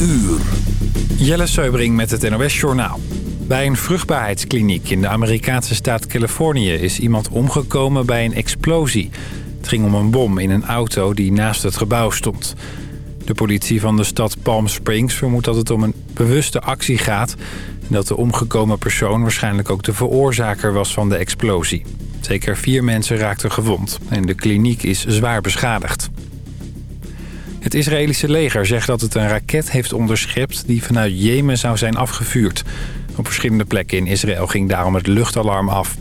uur. Jelle Seubring met het NOS Journaal. Bij een vruchtbaarheidskliniek in de Amerikaanse staat Californië... is iemand omgekomen bij een explosie. Het ging om een bom in een auto die naast het gebouw stond. De politie van de stad Palm Springs vermoedt dat het om een bewuste actie gaat... en dat de omgekomen persoon waarschijnlijk ook de veroorzaker was van de explosie. Zeker vier mensen raakten gewond en de kliniek is zwaar beschadigd. Het Israëlische leger zegt dat het een raket heeft onderschept... die vanuit Jemen zou zijn afgevuurd. Op verschillende plekken in Israël ging daarom het luchtalarm af.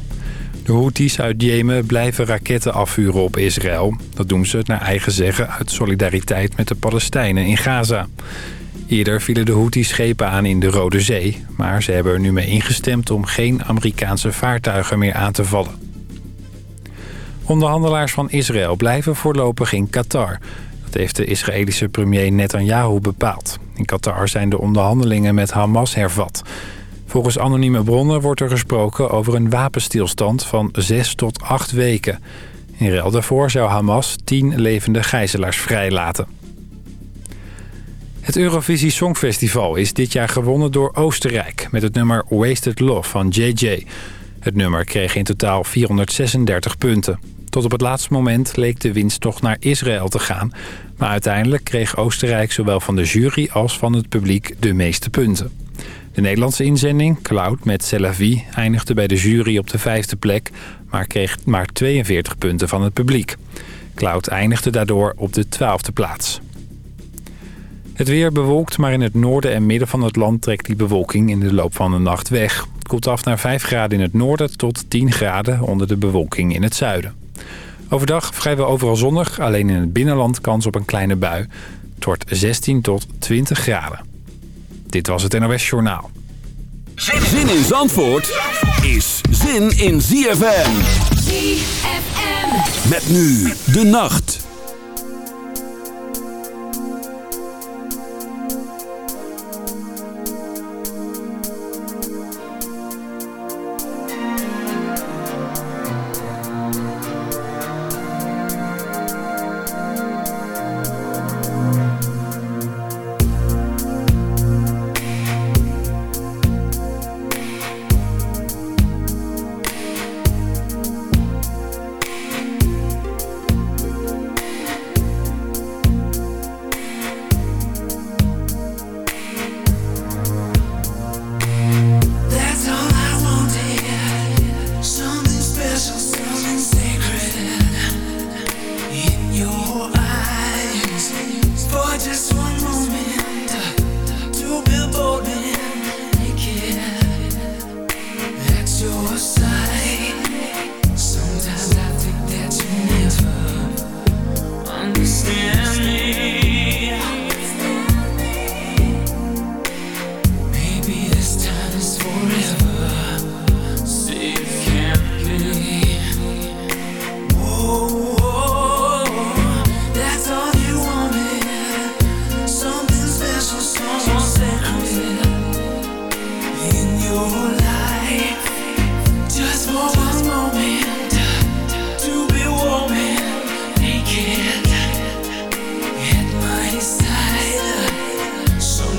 De Houthis uit Jemen blijven raketten afvuren op Israël. Dat doen ze naar eigen zeggen uit solidariteit met de Palestijnen in Gaza. Eerder vielen de Houthis schepen aan in de Rode Zee... maar ze hebben er nu mee ingestemd om geen Amerikaanse vaartuigen meer aan te vallen. Onderhandelaars van Israël blijven voorlopig in Qatar... Dat heeft de Israëlische premier Netanyahu bepaald. In Qatar zijn de onderhandelingen met Hamas hervat. Volgens anonieme bronnen wordt er gesproken over een wapenstilstand van zes tot acht weken. In ruil daarvoor zou Hamas tien levende gijzelaars vrijlaten. Het Eurovisie Songfestival is dit jaar gewonnen door Oostenrijk... met het nummer Wasted Love van JJ. Het nummer kreeg in totaal 436 punten. Tot op het laatste moment leek de winst toch naar Israël te gaan. Maar uiteindelijk kreeg Oostenrijk zowel van de jury als van het publiek de meeste punten. De Nederlandse inzending, Cloud met Celavi, eindigde bij de jury op de vijfde plek... maar kreeg maar 42 punten van het publiek. Cloud eindigde daardoor op de twaalfde plaats. Het weer bewolkt, maar in het noorden en midden van het land trekt die bewolking in de loop van de nacht weg. Het af naar 5 graden in het noorden tot 10 graden onder de bewolking in het zuiden. Overdag vrijwel overal zonnig, alleen in het binnenland kans op een kleine bui. Het wordt 16 tot 20 graden. Dit was het NOS Journaal. Zin in Zandvoort is zin in ZFM. ZFM. Met nu de nacht.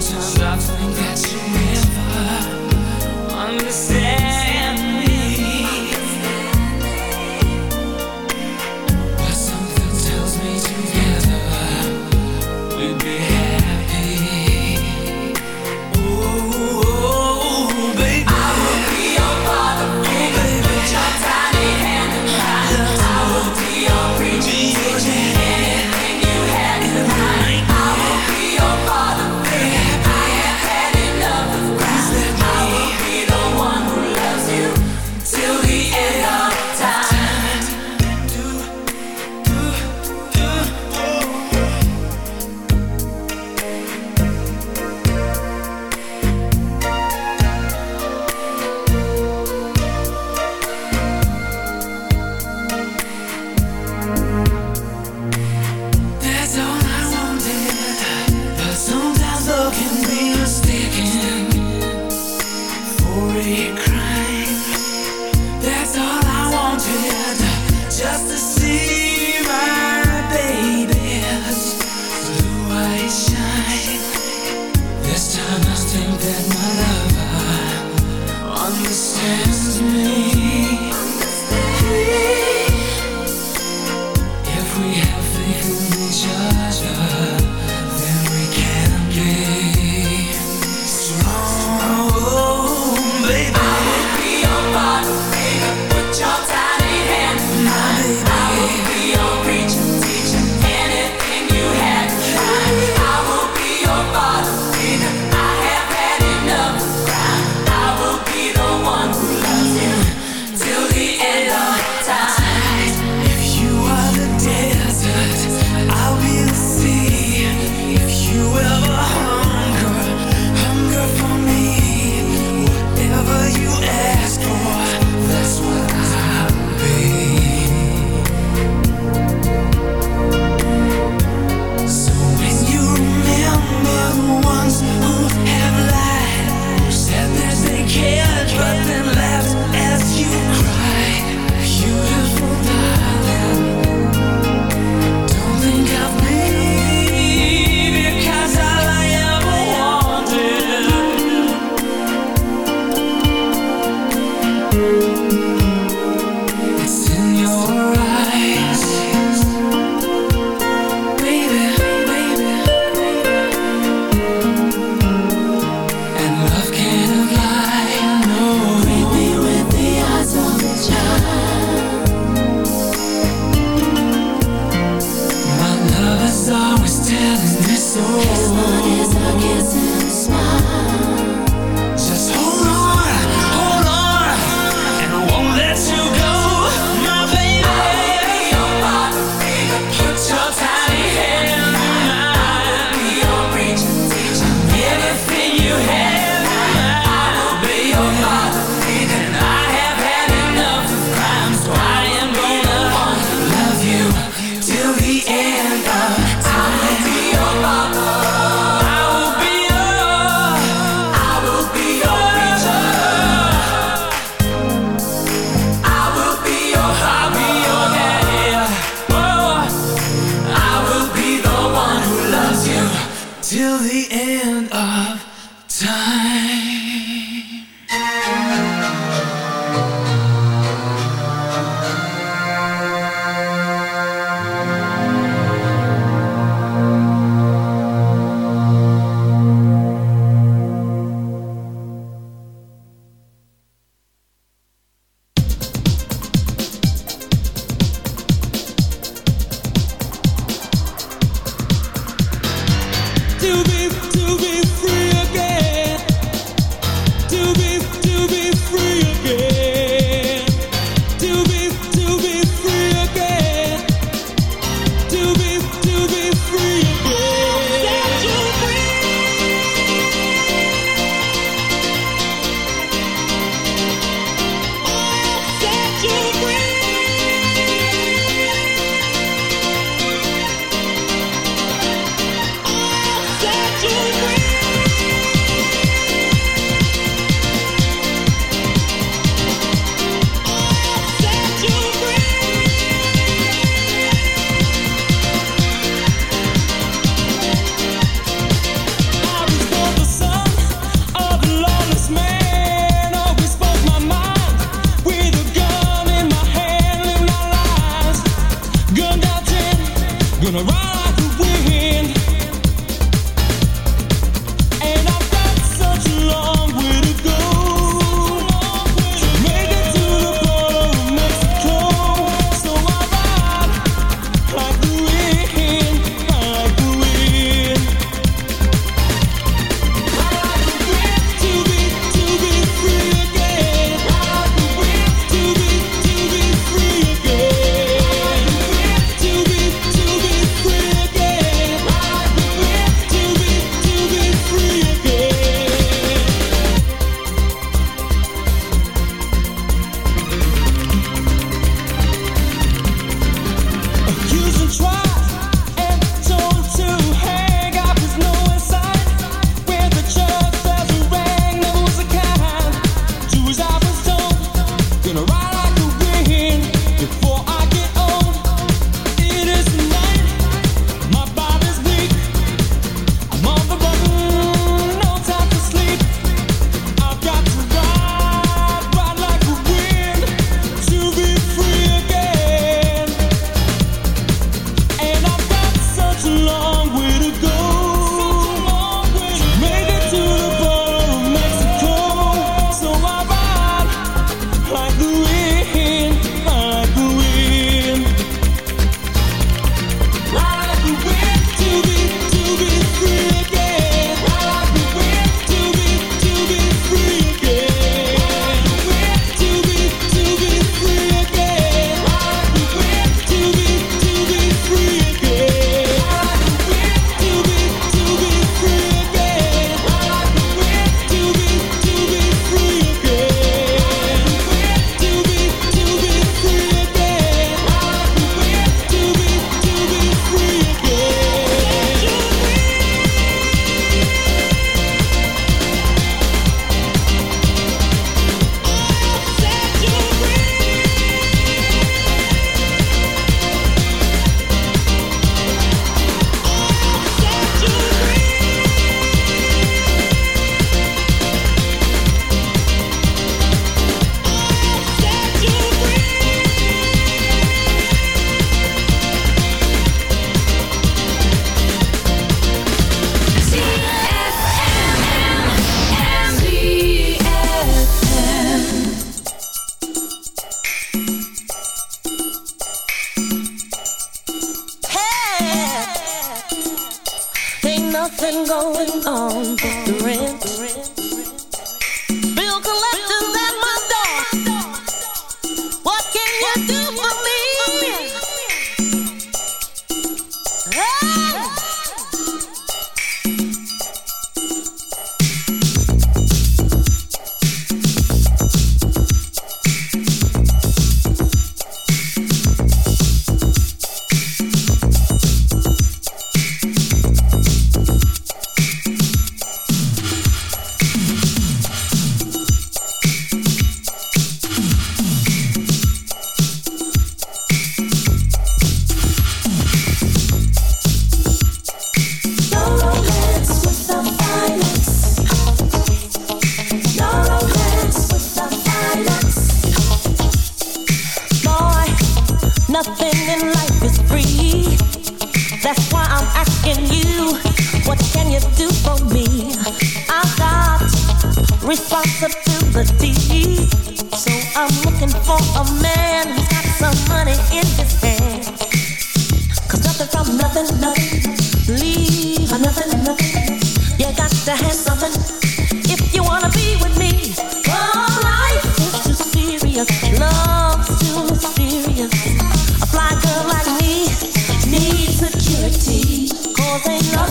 Something that you time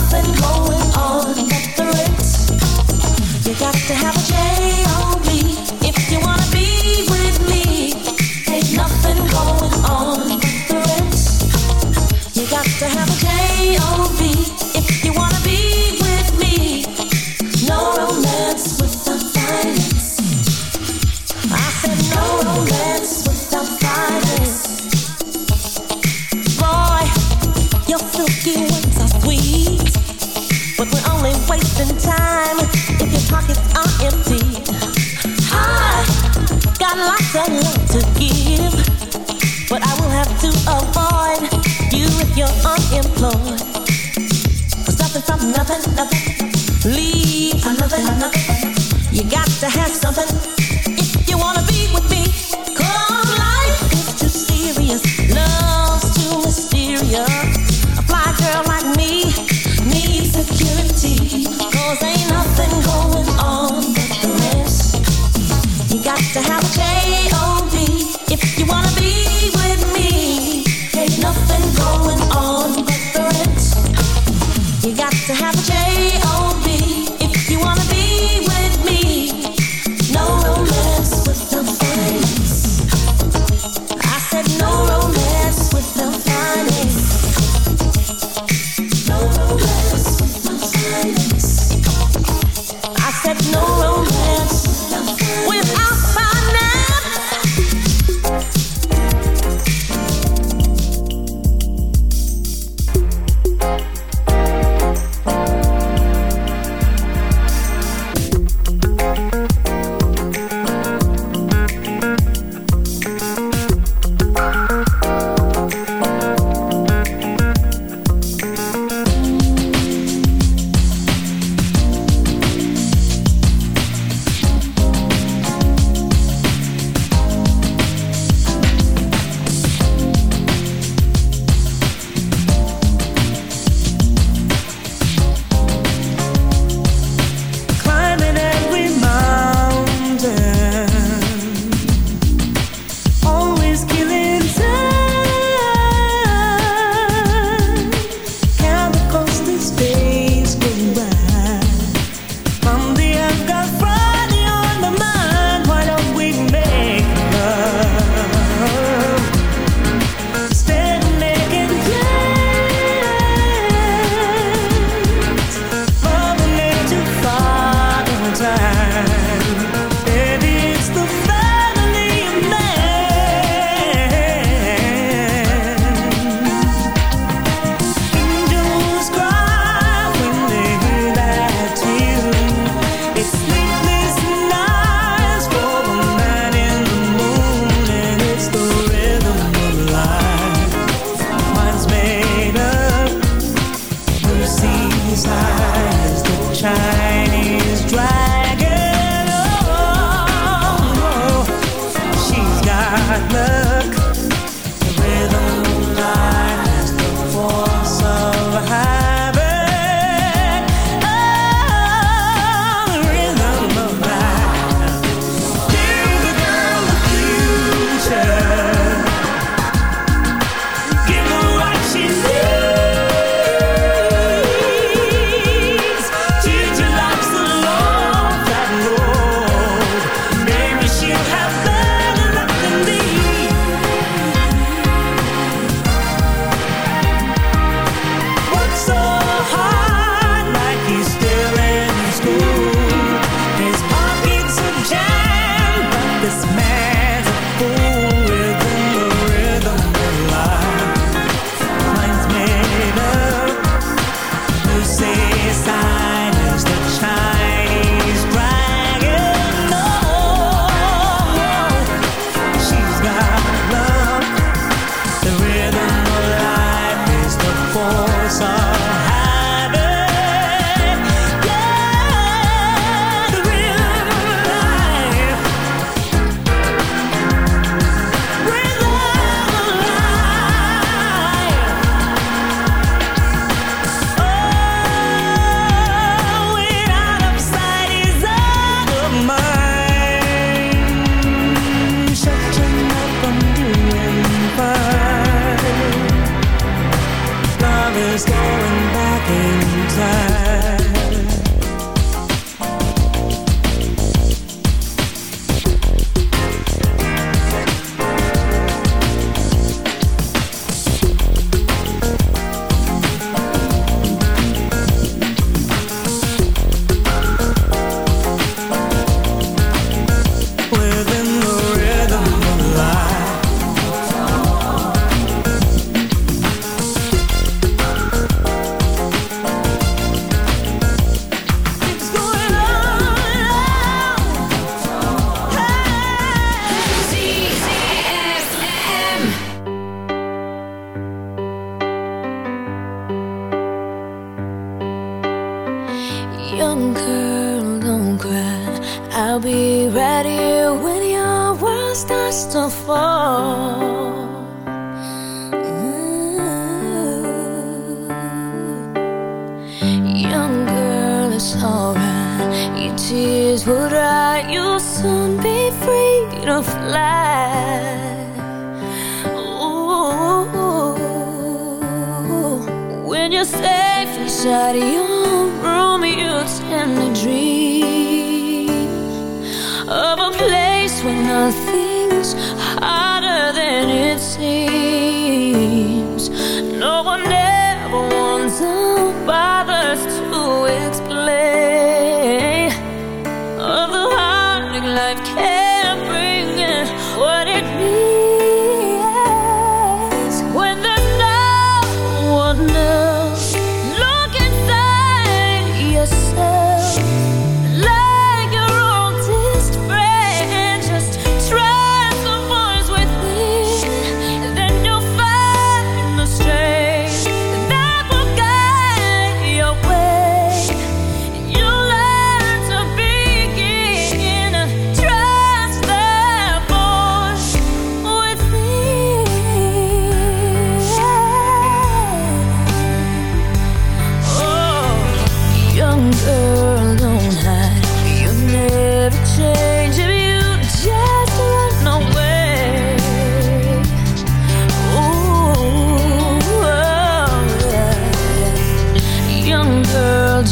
something going on at the Ritz. You got to have a chance.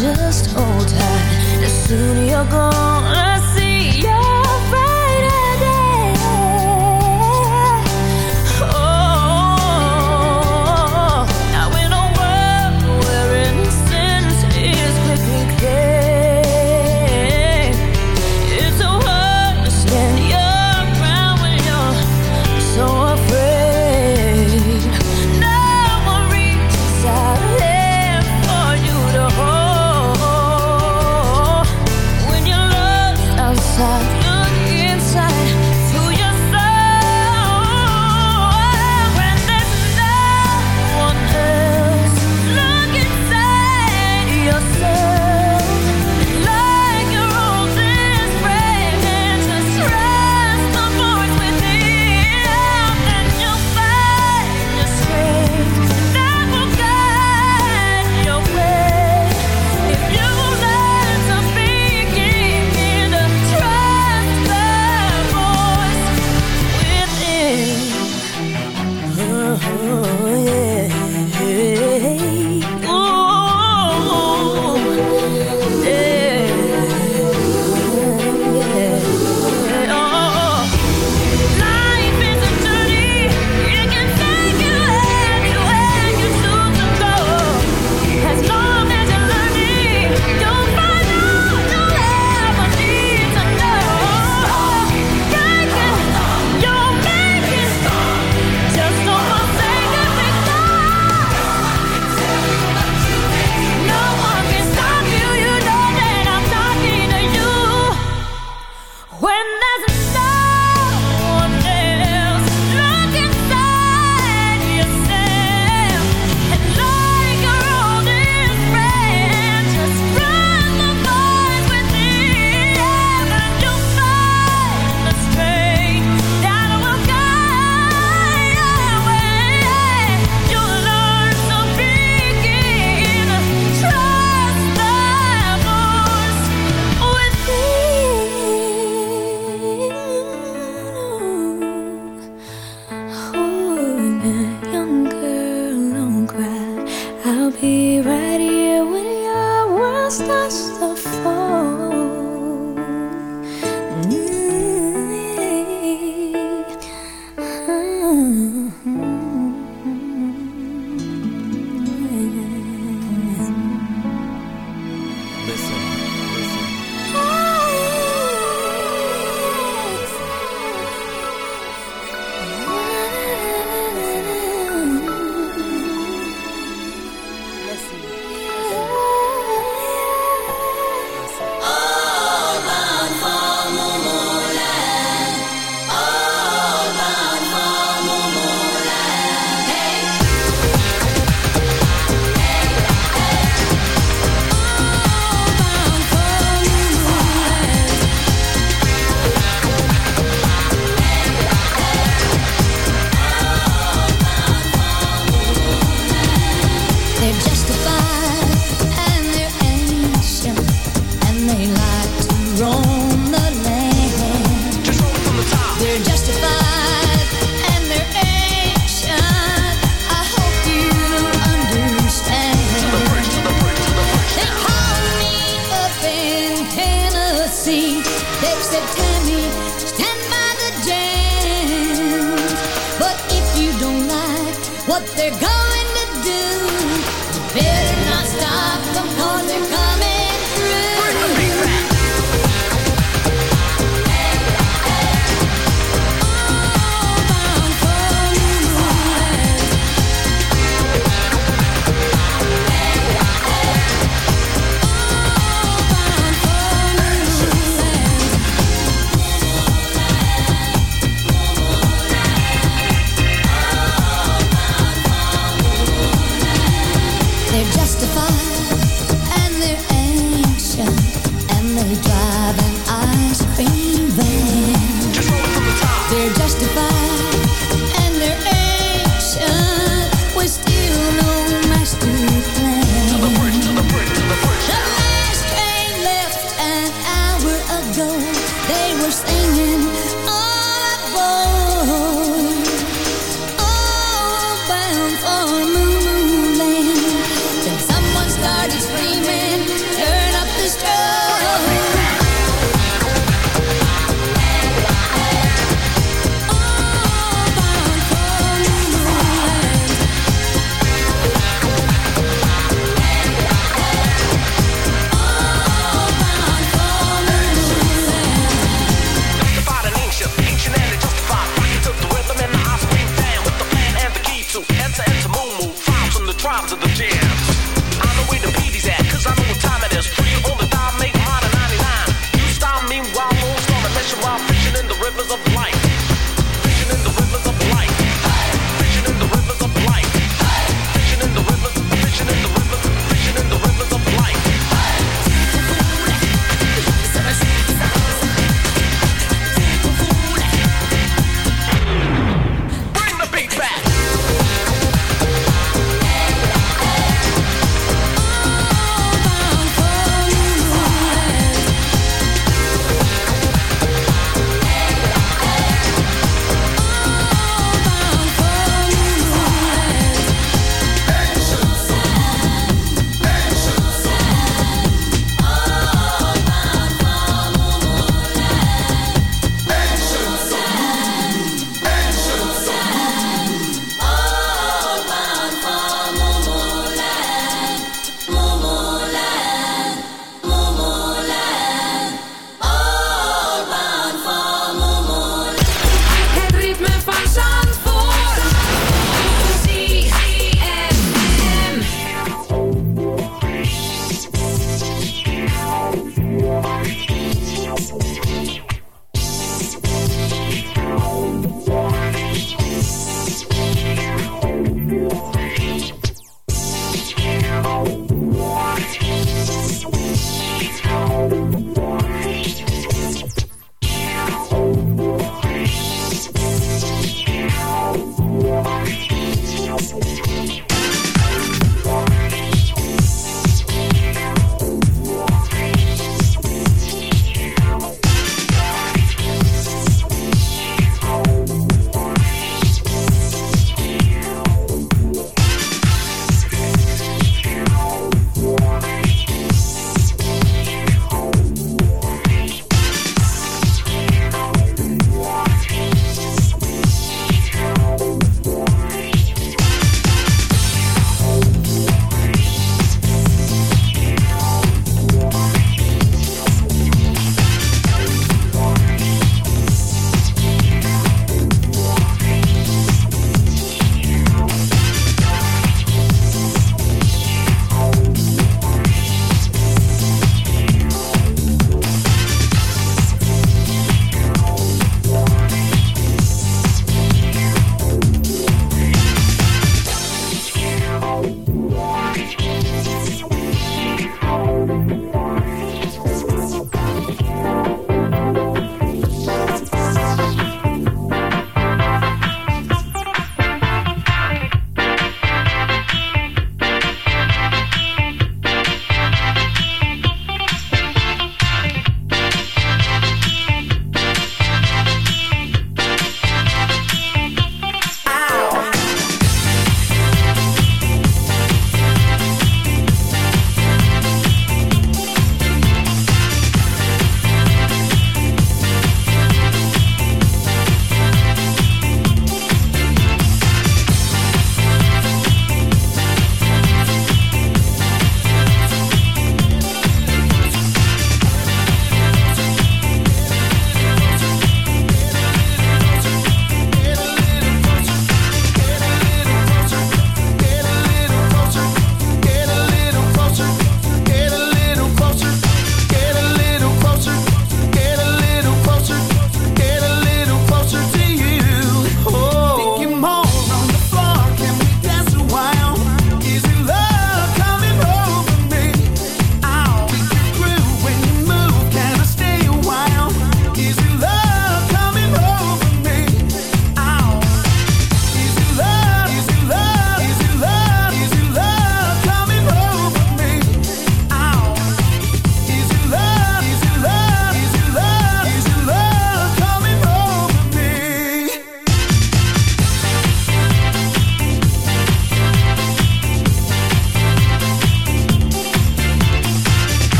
Just hold tight. The sooner you're gonna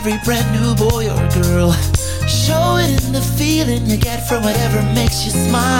every brand new boy or girl. Show it in the feeling you get from whatever makes you smile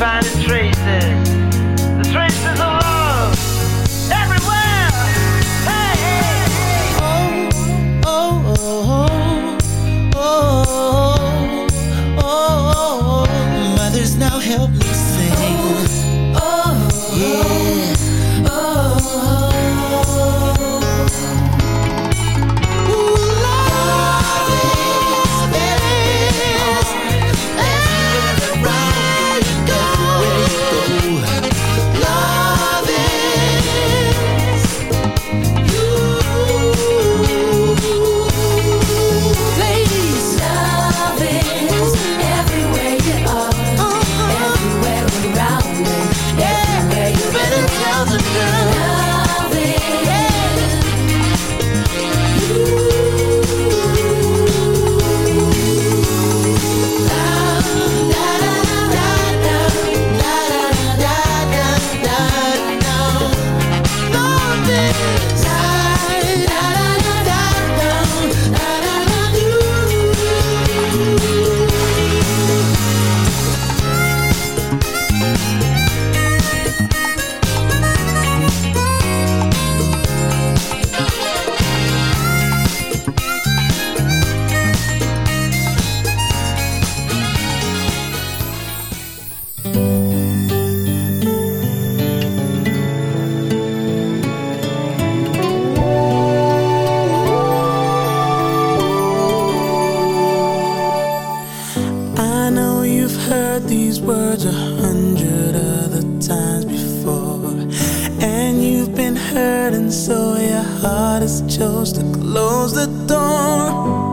finding traces. Words a hundred other times before. And you've been hurt, and so your heart has chose to close the door.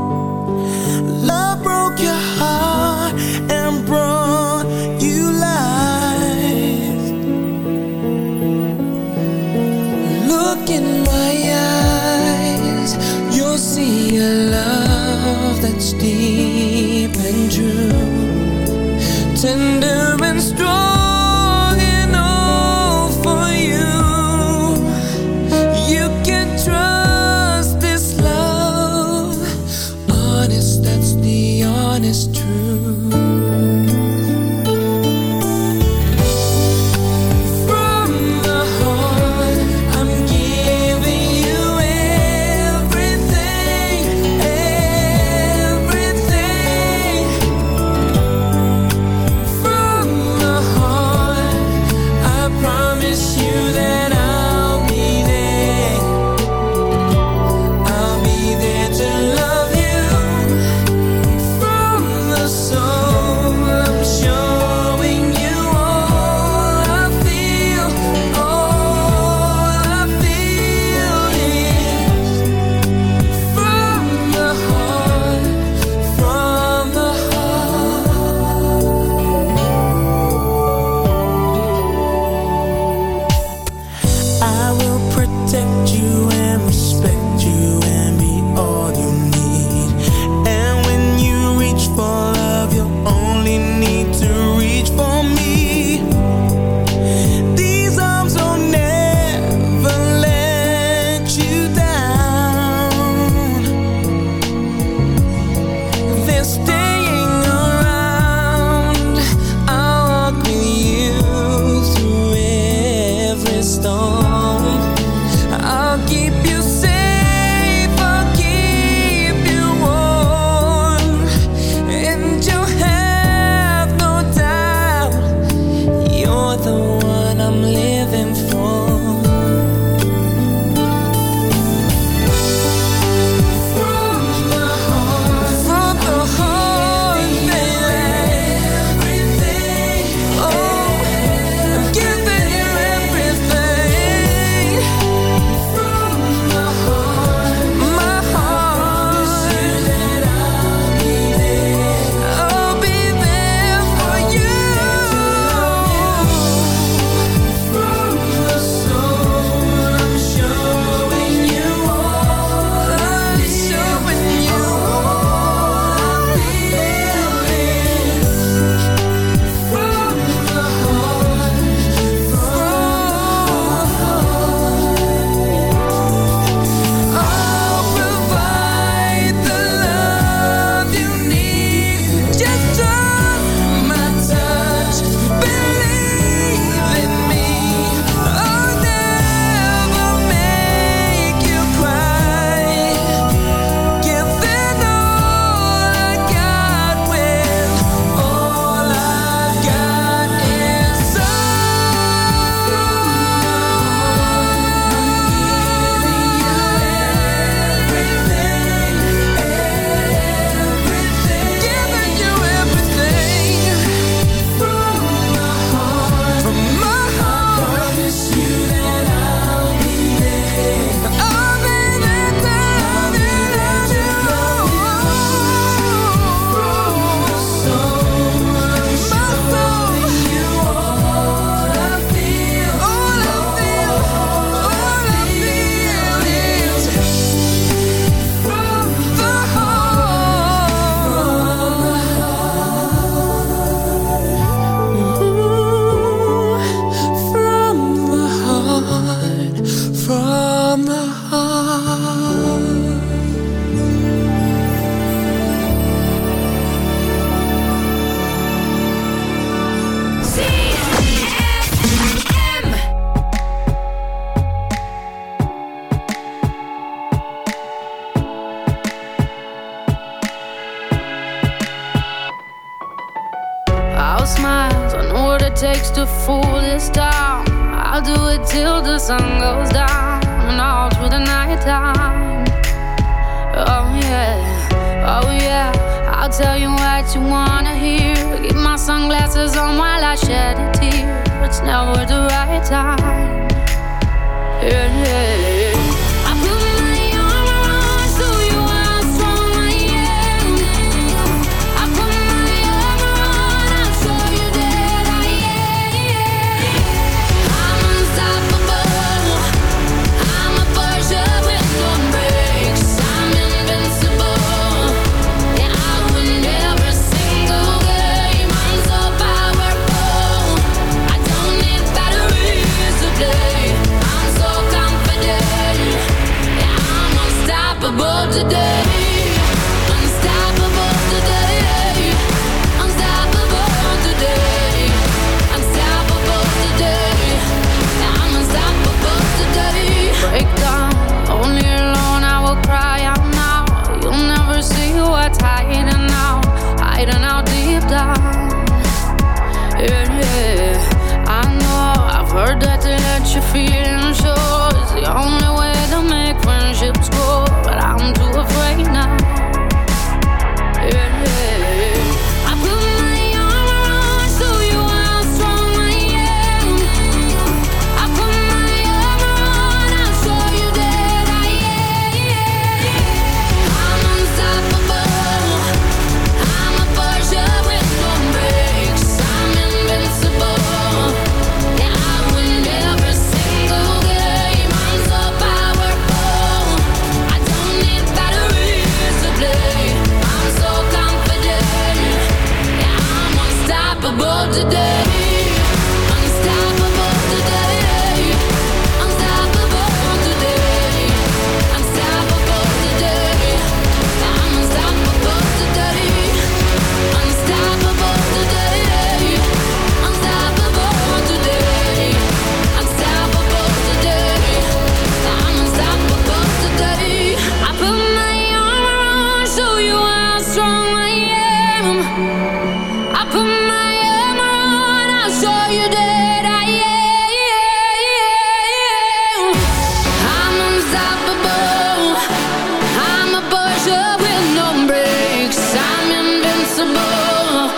impossible.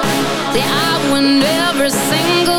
Yeah, I every single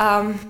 Um,